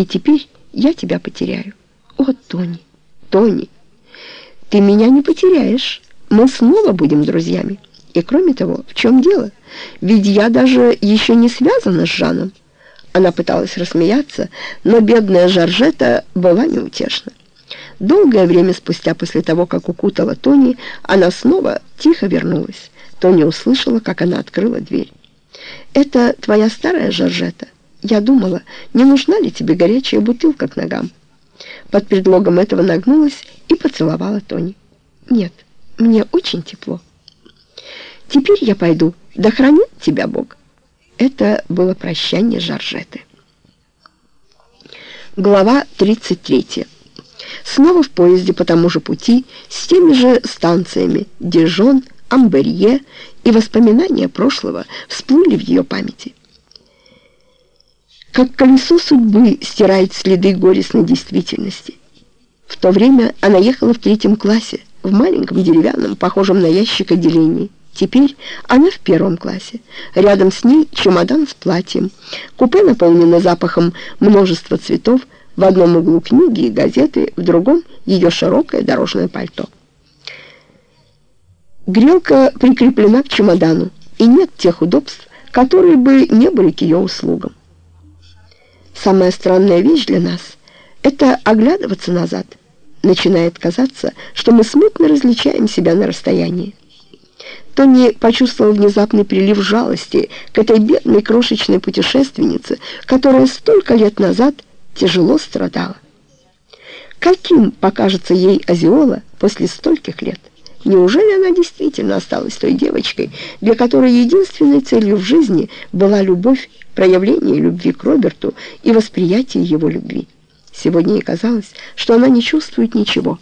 и теперь я тебя потеряю. О, Тони, Тони, ты меня не потеряешь, мы снова будем друзьями. И кроме того, в чем дело? Ведь я даже еще не связана с Жаном. Она пыталась рассмеяться, но бедная Жоржета была неутешна. Долгое время спустя, после того, как укутала Тони, она снова тихо вернулась. Тони услышала, как она открыла дверь. «Это твоя старая Жоржета? Я думала, не нужна ли тебе горячая бутылка к ногам?» Под предлогом этого нагнулась и поцеловала Тони. «Нет, мне очень тепло». «Теперь я пойду. Да хранит тебя Бог». Это было прощание Жоржеты. Глава 33. Снова в поезде по тому же пути, с теми же станциями Дижон, Амберье и воспоминания прошлого всплыли в ее памяти. Как колесо судьбы стирает следы горестной действительности. В то время она ехала в третьем классе, в маленьком деревянном, похожем на ящик отделении. Теперь она в первом классе. Рядом с ней чемодан с платьем. Купе наполнено запахом множества цветов, в одном углу книги и газеты, в другом ее широкое дорожное пальто. Грелка прикреплена к чемодану, и нет тех удобств, которые бы не были к ее услугам. Самая странная вещь для нас — это оглядываться назад. Начинает казаться, что мы смутно различаем себя на расстоянии. Тони почувствовал внезапный прилив жалости к этой бедной крошечной путешественнице, которая столько лет назад тяжело страдала. Каким покажется ей Азиола после стольких лет? Неужели она действительно осталась той девочкой, для которой единственной целью в жизни была любовь, проявление любви к Роберту и восприятие его любви? Сегодня ей казалось, что она не чувствует ничего.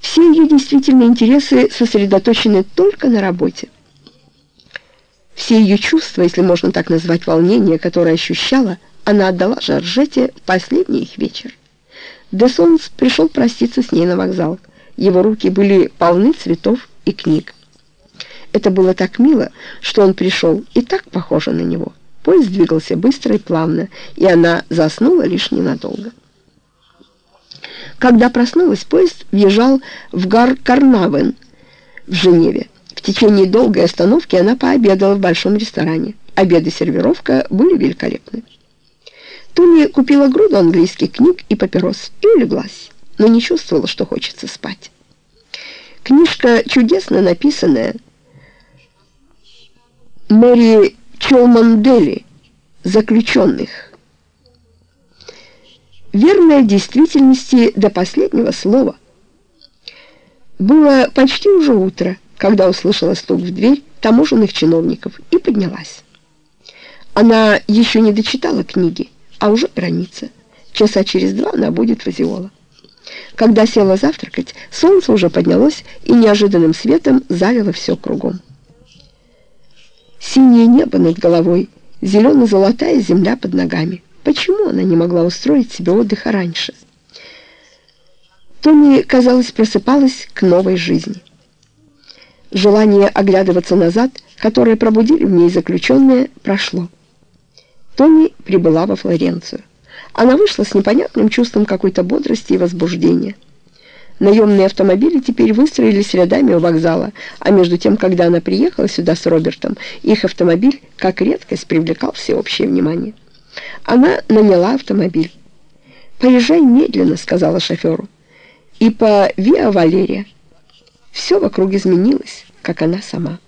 Все ее действительные интересы сосредоточены только на работе. Все ее чувства, если можно так назвать волнение, которое ощущала, она отдала Жоржете в последний их вечер. Десонс пришел проститься с ней на вокзал. Его руки были полны цветов и книг. Это было так мило, что он пришел и так похоже на него. Поезд двигался быстро и плавно, и она заснула лишь ненадолго. Когда проснулась, поезд въезжал в Гар-Карнавен в Женеве. В течение долгой остановки она пообедала в большом ресторане. Обед и сервировка были великолепны. Туни купила груду английских книг и папирос и улеглась но не чувствовала, что хочется спать. Книжка чудесно написанная. Мэри Чолмандели «Заключенных». Верная действительности до последнего слова. Было почти уже утро, когда услышала стук в дверь таможенных чиновников и поднялась. Она еще не дочитала книги, а уже граница. Часа через два она будет в Азиола. Когда села завтракать, солнце уже поднялось и неожиданным светом залило все кругом. Синее небо над головой, зелено-золотая земля под ногами. Почему она не могла устроить себе отдыха раньше? Тони, казалось, просыпалась к новой жизни. Желание оглядываться назад, которое пробудили в ней заключенные, прошло. Тони прибыла во Флоренцию. Она вышла с непонятным чувством какой-то бодрости и возбуждения. Наемные автомобили теперь выстроились рядами у вокзала, а между тем, когда она приехала сюда с Робертом, их автомобиль, как редкость, привлекал всеобщее внимание. Она наняла автомобиль. «Поезжай медленно», — сказала шоферу. И по Виа Валерия все вокруг изменилось, как она сама.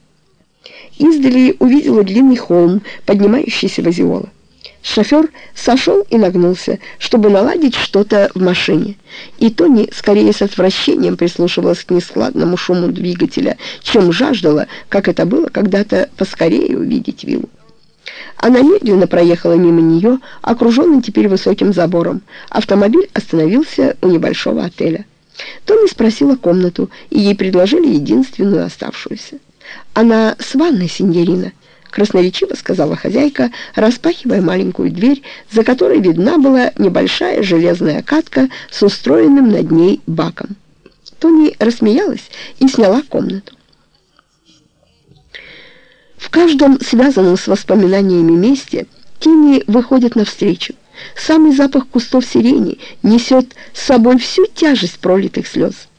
Издали увидела длинный холм, поднимающийся в Азиола. Шофер сошел и нагнулся, чтобы наладить что-то в машине. И Тони скорее с отвращением прислушивалась к нескладному шуму двигателя, чем жаждала, как это было когда-то, поскорее увидеть виллу. Она медленно проехала мимо нее, окруженный теперь высоким забором. Автомобиль остановился у небольшого отеля. Тони спросила комнату, и ей предложили единственную оставшуюся. «Она с ванной, синьорина» красноречиво сказала хозяйка, распахивая маленькую дверь, за которой видна была небольшая железная катка с устроенным над ней баком. Тони рассмеялась и сняла комнату. В каждом связанном с воспоминаниями месте тени выходят навстречу. Самый запах кустов сирени несет с собой всю тяжесть пролитых слез.